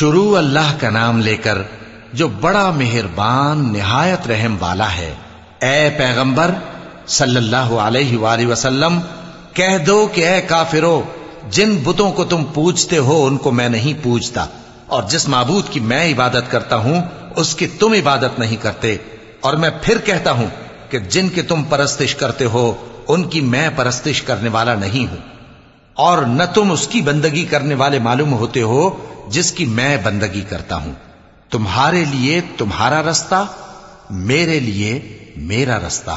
شروع اللہ کا نام لے کر جو بڑا مہربان نہایت رحم والا ہے۔ اے پیغمبر، صلی اللہ علیہ وآلہ وسلم، کہہ دو کہ اے کافرو، جن بتوں کو تم پوجتے ہو ان کو میں نہیں پوجتا، اور جس معبود کی میں عبادت کرتا ہوں، اس کی تم عبادت نہیں کرتے۔ اور میں پھر کہتا ہوں کہ جن کی تم پرستش کرتے ہو، ان کی میں پرستش کرنے والا نہیں ہوں۔ اور نہ تم اس کی بندگی کرنے والے معلوم ہوتے ہو جس کی میں بندگی کرتا ہوں تمہارے لیے تمہارا رستہ میرے لیے میرا رستہ۔